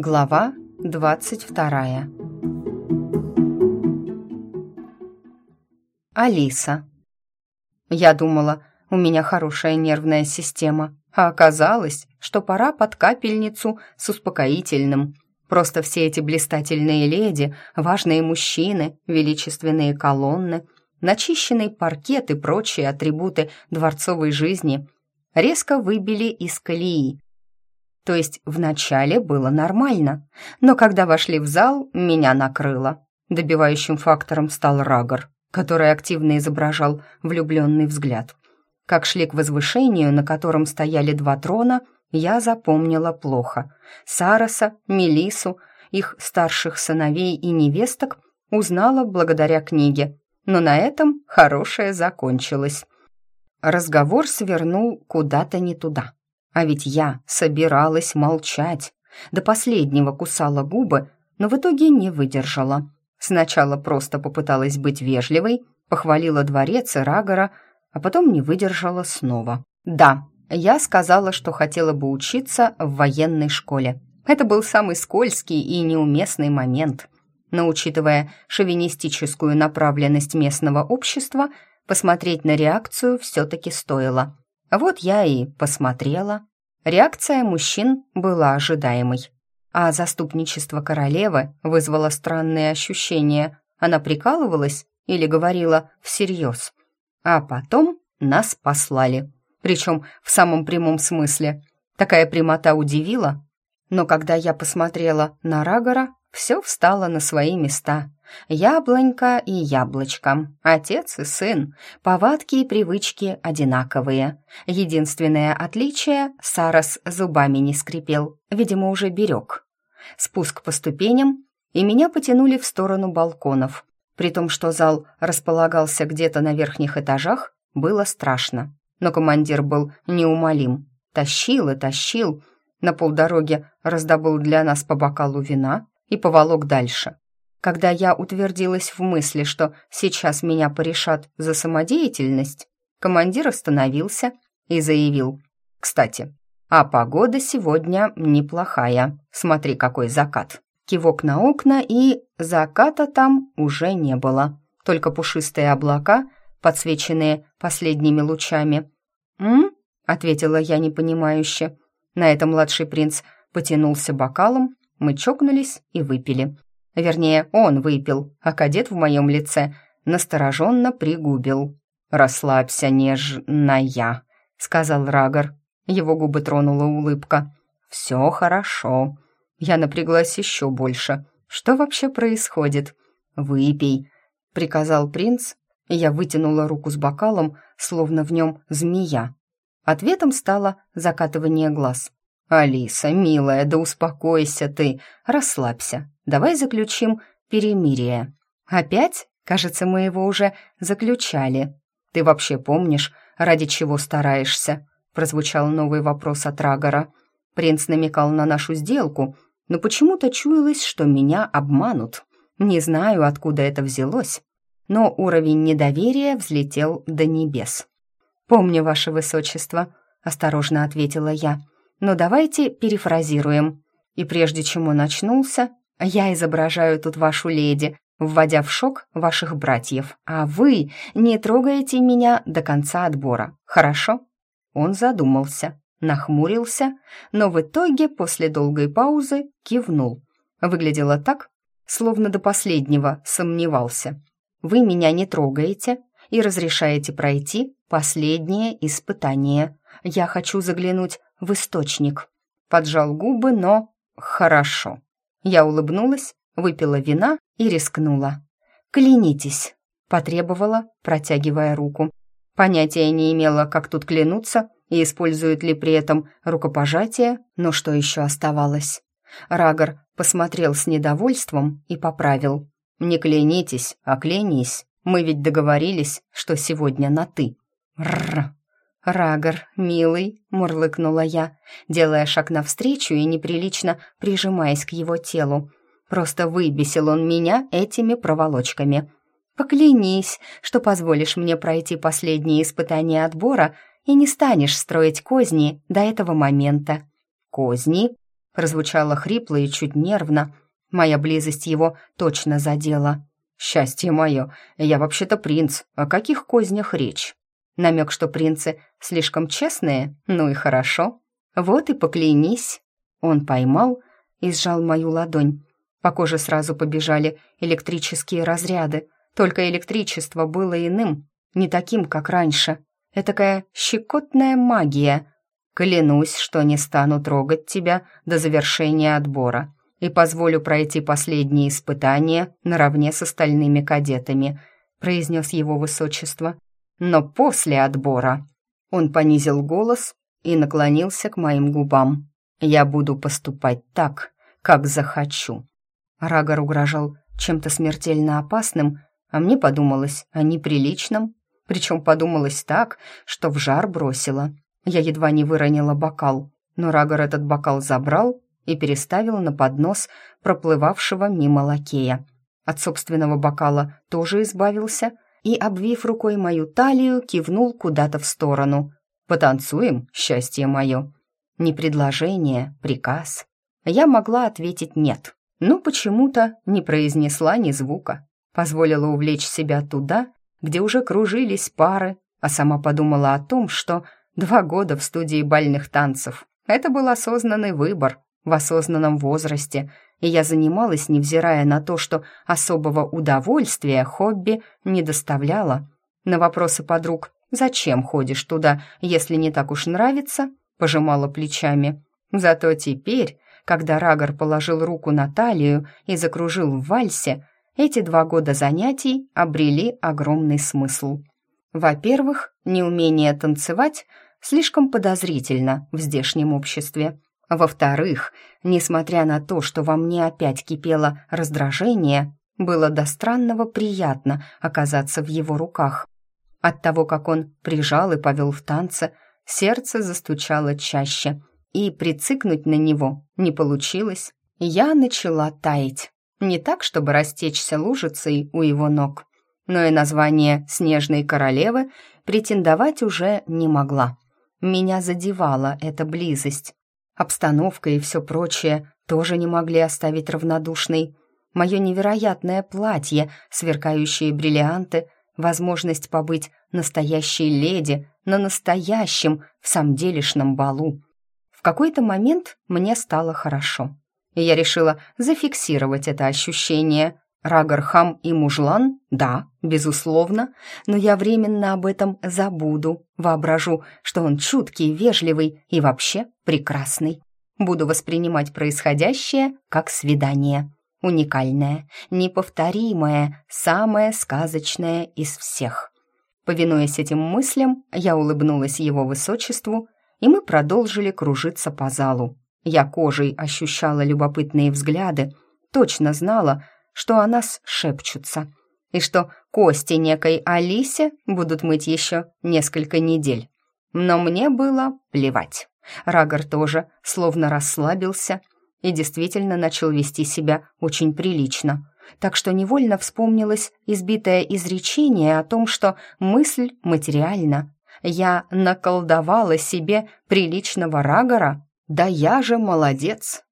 Глава двадцать вторая. Алиса. Я думала, у меня хорошая нервная система, а оказалось, что пора под капельницу с успокоительным. Просто все эти блистательные леди, важные мужчины, величественные колонны, начищенный паркет и прочие атрибуты дворцовой жизни резко выбили из колеи. То есть вначале было нормально, но когда вошли в зал, меня накрыло. Добивающим фактором стал Рагор, который активно изображал влюбленный взгляд. Как шли к возвышению, на котором стояли два трона, я запомнила плохо. Сараса, Мелису, их старших сыновей и невесток узнала благодаря книге, но на этом хорошее закончилось. Разговор свернул куда-то не туда. А ведь я собиралась молчать. До последнего кусала губы, но в итоге не выдержала. Сначала просто попыталась быть вежливой, похвалила дворец и Рагора, а потом не выдержала снова. Да, я сказала, что хотела бы учиться в военной школе. Это был самый скользкий и неуместный момент. Но учитывая шовинистическую направленность местного общества, посмотреть на реакцию все-таки стоило. Вот я и посмотрела. Реакция мужчин была ожидаемой. А заступничество королевы вызвало странные ощущения. Она прикалывалась или говорила всерьез. А потом нас послали. Причем в самом прямом смысле. Такая прямота удивила. Но когда я посмотрела на Рагора, все встало на свои места. Яблонька и яблочко, отец и сын, повадки и привычки одинаковые. Единственное отличие — Сарас зубами не скрипел, видимо, уже берег. Спуск по ступеням, и меня потянули в сторону балконов. При том, что зал располагался где-то на верхних этажах, было страшно. Но командир был неумолим. Тащил и тащил. На полдороги раздобыл для нас по бокалу вина и поволок дальше. Когда я утвердилась в мысли, что сейчас меня порешат за самодеятельность, командир остановился и заявил. «Кстати, а погода сегодня неплохая. Смотри, какой закат». Кивок на окна, и заката там уже не было. Только пушистые облака, подсвеченные последними лучами. «М?» — ответила я непонимающе. На это младший принц потянулся бокалом, мы чокнулись и выпили. Вернее, он выпил, а кадет в моем лице настороженно пригубил. «Расслабься, нежная», — сказал Рагор. Его губы тронула улыбка. «Все хорошо». Я напряглась еще больше. «Что вообще происходит?» «Выпей», — приказал принц, я вытянула руку с бокалом, словно в нем змея. Ответом стало закатывание глаз. «Алиса, милая, да успокойся ты, расслабься. Давай заключим перемирие». «Опять? Кажется, мы его уже заключали. Ты вообще помнишь, ради чего стараешься?» прозвучал новый вопрос от Рагора. Принц намекал на нашу сделку, но почему-то чуялось, что меня обманут. Не знаю, откуда это взялось, но уровень недоверия взлетел до небес. «Помню, ваше высочество», — осторожно ответила я. Но давайте перефразируем. И прежде чем он очнулся, я изображаю тут вашу леди, вводя в шок ваших братьев, а вы не трогаете меня до конца отбора, хорошо?» Он задумался, нахмурился, но в итоге, после долгой паузы, кивнул. Выглядело так, словно до последнего сомневался. «Вы меня не трогаете и разрешаете пройти последнее испытание. Я хочу заглянуть в источник. Поджал губы, но хорошо. Я улыбнулась, выпила вина и рискнула. «Клянитесь», — потребовала, протягивая руку. Понятия не имела, как тут клянуться и используют ли при этом рукопожатие, но что еще оставалось. Рагор посмотрел с недовольством и поправил. «Не клянитесь, а клянись. Мы ведь договорились, что сегодня на «ты». Рррр. «Рагор, милый», — мурлыкнула я, делая шаг навстречу и неприлично прижимаясь к его телу. Просто выбесил он меня этими проволочками. «Поклянись, что позволишь мне пройти последние испытания отбора и не станешь строить козни до этого момента». «Козни?» — прозвучало хрипло и чуть нервно. Моя близость его точно задела. «Счастье мое, я вообще-то принц, о каких кознях речь?» Намек, что принцы слишком честные? Ну и хорошо. Вот и поклянись. Он поймал и сжал мою ладонь. По коже сразу побежали электрические разряды. Только электричество было иным, не таким, как раньше. Этакая щекотная магия. Клянусь, что не стану трогать тебя до завершения отбора и позволю пройти последние испытания наравне с остальными кадетами», произнес его высочество. «Но после отбора...» Он понизил голос и наклонился к моим губам. «Я буду поступать так, как захочу». Рагор угрожал чем-то смертельно опасным, а мне подумалось о неприличном. Причем подумалось так, что в жар бросило. Я едва не выронила бокал, но Рагор этот бокал забрал и переставил на поднос проплывавшего мимо лакея. От собственного бокала тоже избавился и, обвив рукой мою талию, кивнул куда-то в сторону. «Потанцуем, счастье мое!» Не предложение, приказ. Я могла ответить «нет», но почему-то не произнесла ни звука. Позволила увлечь себя туда, где уже кружились пары, а сама подумала о том, что два года в студии бальных танцев — это был осознанный выбор, в осознанном возрасте, и я занималась, невзирая на то, что особого удовольствия хобби не доставляло. На вопросы подруг «Зачем ходишь туда, если не так уж нравится?» пожимала плечами. Зато теперь, когда Рагор положил руку на талию и закружил в вальсе, эти два года занятий обрели огромный смысл. Во-первых, неумение танцевать слишком подозрительно в здешнем обществе. Во-вторых, несмотря на то, что во мне опять кипело раздражение, было до странного приятно оказаться в его руках. От того, как он прижал и повел в танце, сердце застучало чаще, и прицикнуть на него не получилось. Я начала таять. Не так, чтобы растечься лужицей у его ног, но и название «Снежной королевы» претендовать уже не могла. Меня задевала эта близость, Обстановка и все прочее тоже не могли оставить равнодушной. Мое невероятное платье, сверкающие бриллианты, возможность побыть настоящей леди на настоящем, в самом делешном балу. В какой-то момент мне стало хорошо. И я решила зафиксировать это ощущение, Рагархам и мужлан? Да, безусловно, но я временно об этом забуду. Воображу, что он чуткий, вежливый и вообще прекрасный. Буду воспринимать происходящее как свидание. Уникальное, неповторимое, самое сказочное из всех. Повинуясь этим мыслям, я улыбнулась его высочеству, и мы продолжили кружиться по залу. Я кожей ощущала любопытные взгляды, точно знала, что о нас шепчутся, и что кости некой Алисе будут мыть еще несколько недель. Но мне было плевать. Рагор тоже словно расслабился и действительно начал вести себя очень прилично. Так что невольно вспомнилось избитое изречение о том, что мысль материальна. Я наколдовала себе приличного Рагора? Да я же молодец!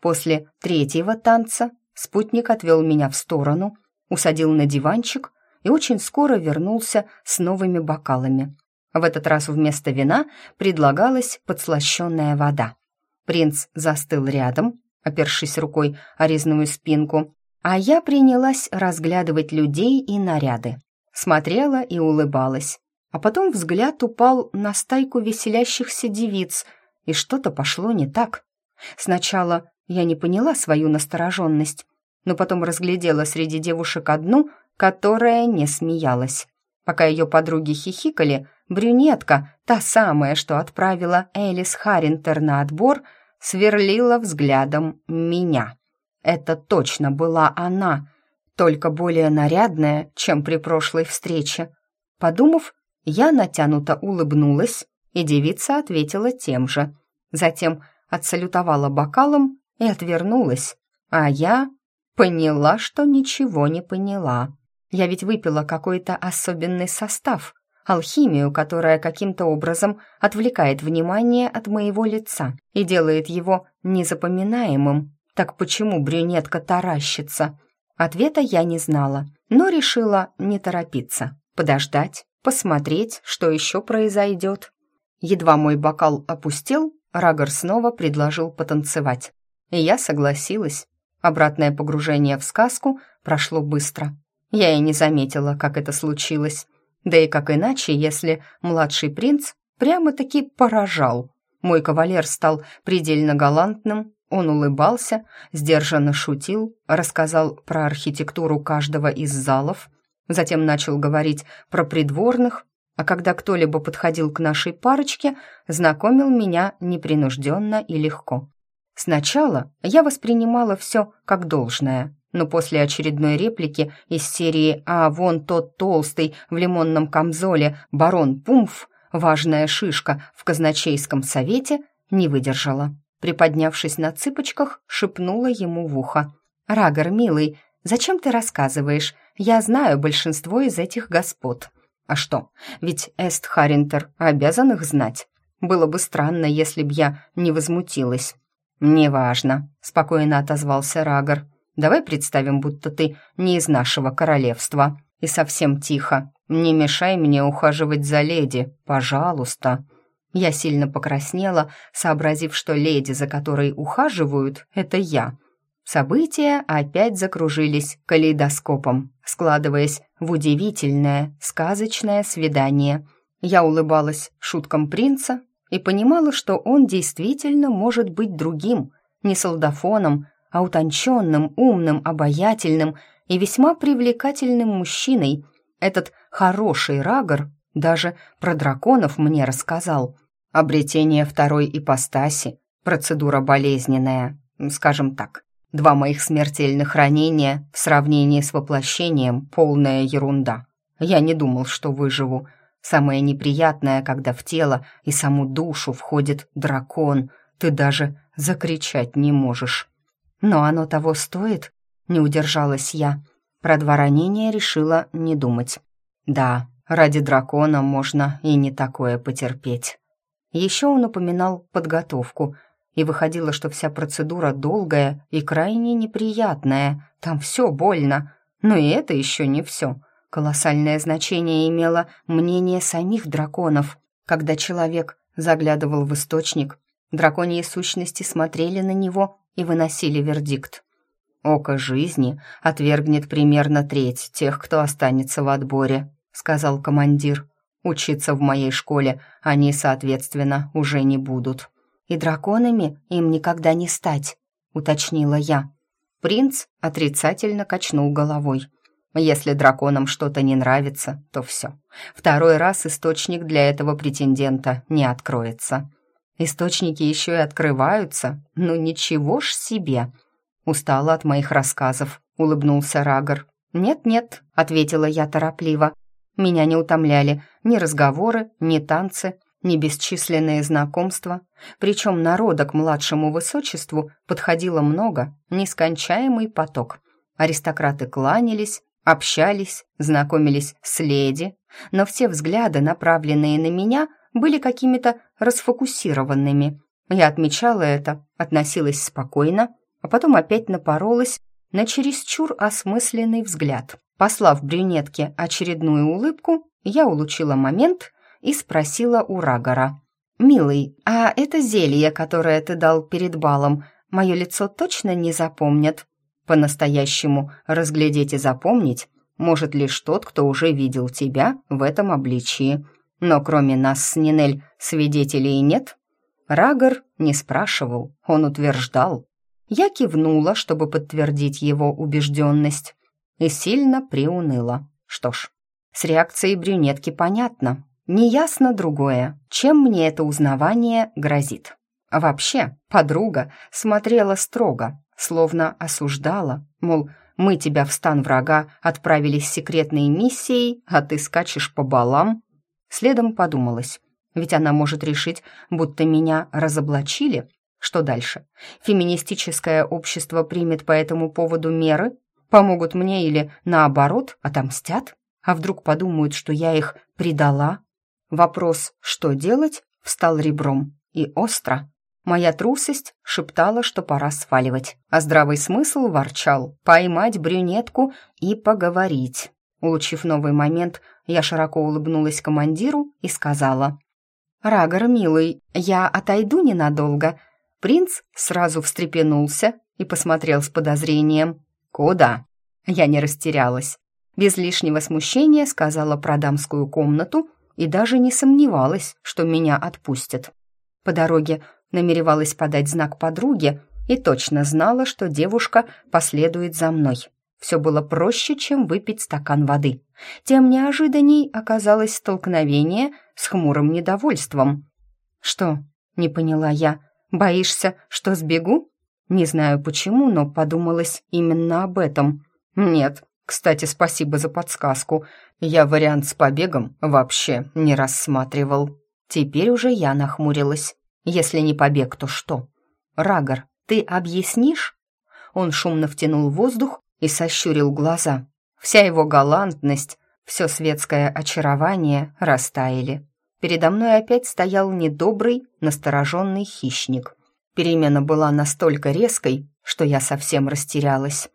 После третьего танца Спутник отвел меня в сторону, усадил на диванчик и очень скоро вернулся с новыми бокалами. В этот раз вместо вина предлагалась подслащенная вода. Принц застыл рядом, опершись рукой о резную спинку, а я принялась разглядывать людей и наряды. Смотрела и улыбалась. А потом взгляд упал на стайку веселящихся девиц, и что-то пошло не так. Сначала я не поняла свою настороженность, но потом разглядела среди девушек одну, которая не смеялась. Пока ее подруги хихикали, брюнетка, та самая, что отправила Элис Харинтер на отбор, сверлила взглядом меня. Это точно была она, только более нарядная, чем при прошлой встрече. Подумав, я натянуто улыбнулась, и девица ответила тем же. Затем отсалютовала бокалом и отвернулась, а я поняла, что ничего не поняла. Я ведь выпила какой-то особенный состав, алхимию, которая каким-то образом отвлекает внимание от моего лица и делает его незапоминаемым. Так почему брюнетка таращится? Ответа я не знала, но решила не торопиться, подождать, посмотреть, что еще произойдет. Едва мой бокал опустел, Рагор снова предложил потанцевать. И я согласилась. Обратное погружение в сказку прошло быстро. Я и не заметила, как это случилось. Да и как иначе, если младший принц прямо-таки поражал. Мой кавалер стал предельно галантным, он улыбался, сдержанно шутил, рассказал про архитектуру каждого из залов, затем начал говорить про придворных, а когда кто-либо подходил к нашей парочке, знакомил меня непринужденно и легко. Сначала я воспринимала все как должное, но после очередной реплики из серии «А вон тот толстый в лимонном камзоле барон Пумф, важная шишка в казначейском совете», не выдержала. Приподнявшись на цыпочках, шепнула ему в ухо. «Рагор, милый, зачем ты рассказываешь? Я знаю большинство из этих господ». А что, ведь Эст Харинтер обязан их знать. Было бы странно, если б я не возмутилась. «Неважно», — спокойно отозвался Рагор. «Давай представим, будто ты не из нашего королевства. И совсем тихо. Не мешай мне ухаживать за леди, пожалуйста». Я сильно покраснела, сообразив, что леди, за которой ухаживают, это я. События опять закружились калейдоскопом, складываясь в удивительное, сказочное свидание. Я улыбалась шуткам принца и понимала, что он действительно может быть другим, не солдафоном, а утонченным, умным, обаятельным и весьма привлекательным мужчиной. Этот хороший рагор даже про драконов мне рассказал. Обретение второй ипостаси, процедура болезненная, скажем так. Два моих смертельных ранения в сравнении с воплощением — полная ерунда. Я не думал, что выживу. Самое неприятное, когда в тело и саму душу входит дракон. Ты даже закричать не можешь. Но оно того стоит? Не удержалась я. Про два ранения решила не думать. Да, ради дракона можно и не такое потерпеть. Еще он упоминал подготовку — и выходило, что вся процедура долгая и крайне неприятная. Там все больно. Но и это еще не все. Колоссальное значение имело мнение самих драконов. Когда человек заглядывал в источник, драконьи сущности смотрели на него и выносили вердикт. «Око жизни отвергнет примерно треть тех, кто останется в отборе», — сказал командир. «Учиться в моей школе они, соответственно, уже не будут» и драконами им никогда не стать», — уточнила я. Принц отрицательно качнул головой. «Если драконам что-то не нравится, то все. Второй раз источник для этого претендента не откроется. Источники еще и открываются? Ну ничего ж себе!» Устала от моих рассказов, улыбнулся Рагор. «Нет-нет», — ответила я торопливо. Меня не утомляли ни разговоры, ни танцы, ни бесчисленные знакомства, причем народа к младшему высочеству подходило много, нескончаемый поток. Аристократы кланялись, общались, знакомились с леди, но все взгляды, направленные на меня, были какими-то расфокусированными. Я отмечала это, относилась спокойно, а потом опять напоролась на чересчур осмысленный взгляд. Послав брюнетке очередную улыбку, я улучила момент и спросила у Рагора. «Милый, а это зелье, которое ты дал перед балом, мое лицо точно не запомнят?» «По-настоящему разглядеть и запомнить может лишь тот, кто уже видел тебя в этом обличии. Но кроме нас с Нинель свидетелей нет?» Рагор не спрашивал, он утверждал. Я кивнула, чтобы подтвердить его убежденность, и сильно приуныла. Что ж, с реакцией брюнетки понятно. Неясно другое, чем мне это узнавание грозит. Вообще, подруга смотрела строго, словно осуждала, мол, мы тебя в стан врага отправили с секретной миссией, а ты скачешь по балам. Следом подумалось, ведь она может решить, будто меня разоблачили. Что дальше? Феминистическое общество примет по этому поводу меры? Помогут мне или, наоборот, отомстят? А вдруг подумают, что я их предала? Вопрос «что делать?» встал ребром. И остро. Моя трусость шептала, что пора сваливать, а здравый смысл ворчал поймать брюнетку и поговорить. Улучив новый момент, я широко улыбнулась командиру и сказала. «Рагор, милый, я отойду ненадолго». Принц сразу встрепенулся и посмотрел с подозрением. «Куда?» Я не растерялась. Без лишнего смущения сказала про дамскую комнату и даже не сомневалась, что меня отпустят. По дороге намеревалась подать знак подруге и точно знала, что девушка последует за мной. Все было проще, чем выпить стакан воды. Тем неожиданней оказалось столкновение с хмурым недовольством. «Что?» — не поняла я. «Боишься, что сбегу?» Не знаю почему, но подумалось именно об этом. «Нет, кстати, спасибо за подсказку. Я вариант с побегом вообще не рассматривал». Теперь уже я нахмурилась. Если не побег, то что? Рагор, ты объяснишь? Он шумно втянул воздух и сощурил глаза. Вся его галантность, все светское очарование растаяли. Передо мной опять стоял недобрый, настороженный хищник. Перемена была настолько резкой, что я совсем растерялась.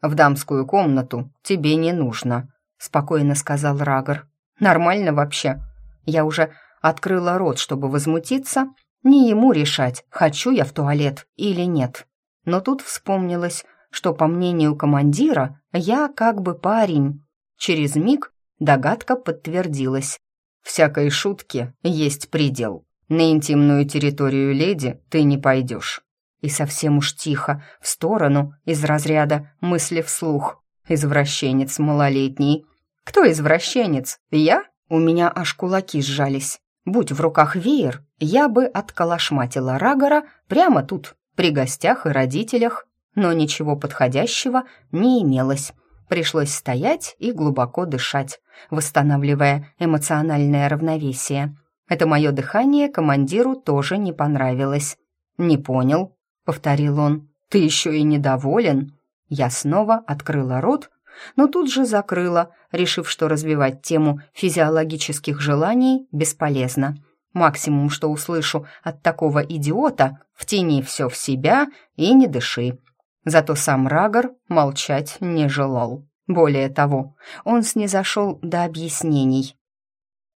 «В дамскую комнату тебе не нужно», — спокойно сказал Рагор. «Нормально вообще». Я уже открыла рот, чтобы возмутиться, не ему решать, хочу я в туалет или нет. Но тут вспомнилось, что, по мнению командира, я как бы парень. Через миг догадка подтвердилась. Всякой шутке есть предел. На интимную территорию леди ты не пойдешь. И совсем уж тихо, в сторону, из разряда мысли вслух. Извращенец малолетний. Кто извращенец? Я? У меня аж кулаки сжались. Будь в руках веер, я бы отколошматила Рагора прямо тут, при гостях и родителях, но ничего подходящего не имелось. Пришлось стоять и глубоко дышать, восстанавливая эмоциональное равновесие. Это мое дыхание командиру тоже не понравилось. «Не понял», — повторил он. «Ты еще и недоволен?» Я снова открыла рот, но тут же закрыла, решив, что развивать тему физиологических желаний бесполезно. Максимум, что услышу от такого идиота, втяни все в себя и не дыши. Зато сам Рагор молчать не желал. Более того, он снизошел до объяснений.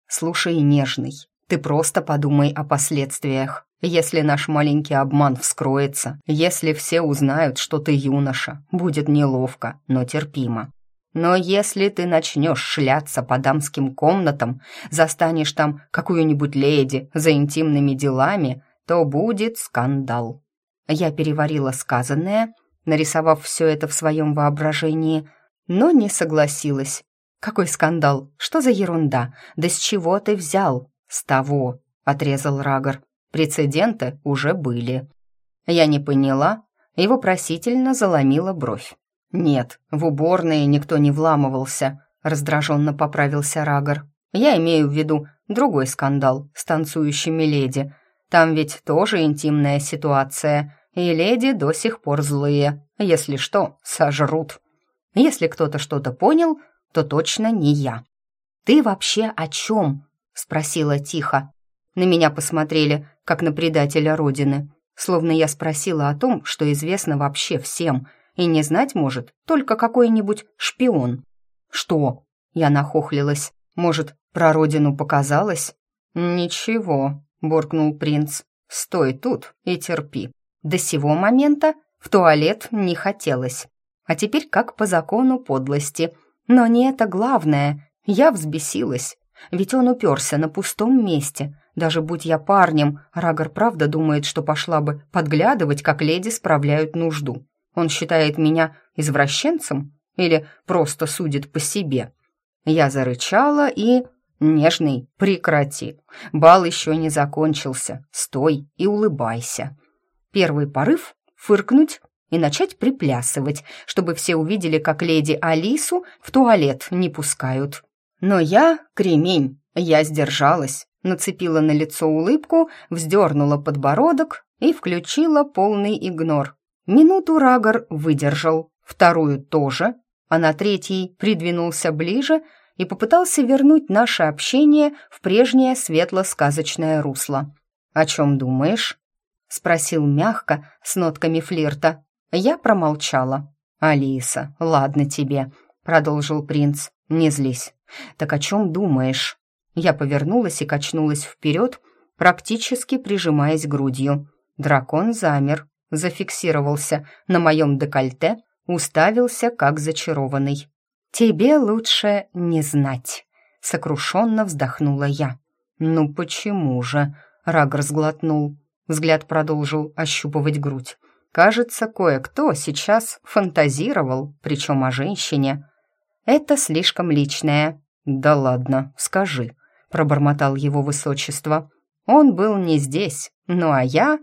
«Слушай, нежный, ты просто подумай о последствиях. Если наш маленький обман вскроется, если все узнают, что ты юноша, будет неловко, но терпимо. Но если ты начнешь шляться по дамским комнатам, застанешь там какую-нибудь леди за интимными делами, то будет скандал». Я переварила сказанное, нарисовав все это в своем воображении, но не согласилась. «Какой скандал? Что за ерунда? Да с чего ты взял?» «С того», — отрезал Рагор. Прецеденты уже были. Я не поняла и вопросительно заломила бровь. «Нет, в уборные никто не вламывался», — раздраженно поправился Рагор. «Я имею в виду другой скандал с танцующими леди. Там ведь тоже интимная ситуация, и леди до сих пор злые. Если что, сожрут. Если кто-то что-то понял, то точно не я». «Ты вообще о чем?» — спросила тихо. На меня посмотрели, как на предателя Родины, словно я спросила о том, что известно вообще всем, и не знать может только какой-нибудь шпион. «Что?» — я нахохлилась. «Может, про Родину показалось?» «Ничего», — буркнул принц. «Стой тут и терпи. До сего момента в туалет не хотелось. А теперь как по закону подлости. Но не это главное. Я взбесилась. Ведь он уперся на пустом месте, даже будь я парнем, Рагор правда думает, что пошла бы подглядывать, как леди справляют нужду. Он считает меня извращенцем или просто судит по себе. Я зарычала и... «Нежный, прекрати. Бал еще не закончился. Стой и улыбайся». Первый порыв — фыркнуть и начать приплясывать, чтобы все увидели, как леди Алису в туалет не пускают. Но я кремень, я сдержалась, нацепила на лицо улыбку, вздернула подбородок и включила полный игнор. Минуту Рагор выдержал, вторую тоже, а на третий придвинулся ближе и попытался вернуть наше общение в прежнее светло-сказочное русло. «О чем думаешь?» — спросил мягко, с нотками флирта. Я промолчала. «Алиса, ладно тебе», — продолжил принц, — «не злись. Так о чем думаешь?» Я повернулась и качнулась вперед, практически прижимаясь грудью. Дракон замер, зафиксировался на моем декольте, уставился как зачарованный. «Тебе лучше не знать», — сокрушенно вздохнула я. «Ну почему же?» — Рагор сглотнул. Взгляд продолжил ощупывать грудь. Кажется, кое-кто сейчас фантазировал, причем о женщине. «Это слишком личное». «Да ладно, скажи», — пробормотал его высочество. «Он был не здесь, ну а я...»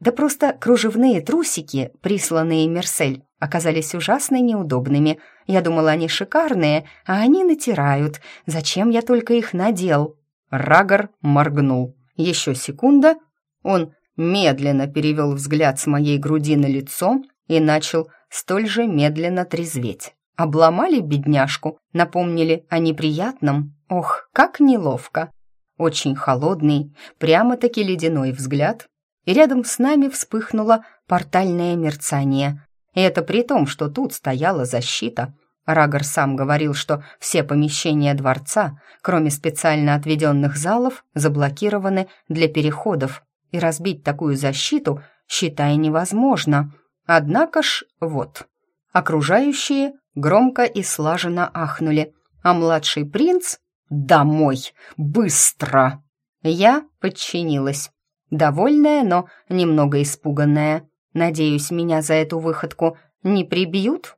Да просто кружевные трусики, присланные Мерсель, оказались ужасно неудобными. Я думала, они шикарные, а они натирают. Зачем я только их надел? Рагор моргнул. Еще секунда. Он медленно перевел взгляд с моей груди на лицо и начал столь же медленно трезветь. Обломали бедняжку, напомнили о неприятном. Ох, как неловко. Очень холодный, прямо-таки ледяной взгляд и рядом с нами вспыхнуло портальное мерцание. И это при том, что тут стояла защита. Рагор сам говорил, что все помещения дворца, кроме специально отведенных залов, заблокированы для переходов, и разбить такую защиту, считай, невозможно. Однако ж, вот. Окружающие громко и слаженно ахнули, а младший принц «Домой! Быстро!» Я подчинилась довольная, но немного испуганная. Надеюсь, меня за эту выходку не прибьют?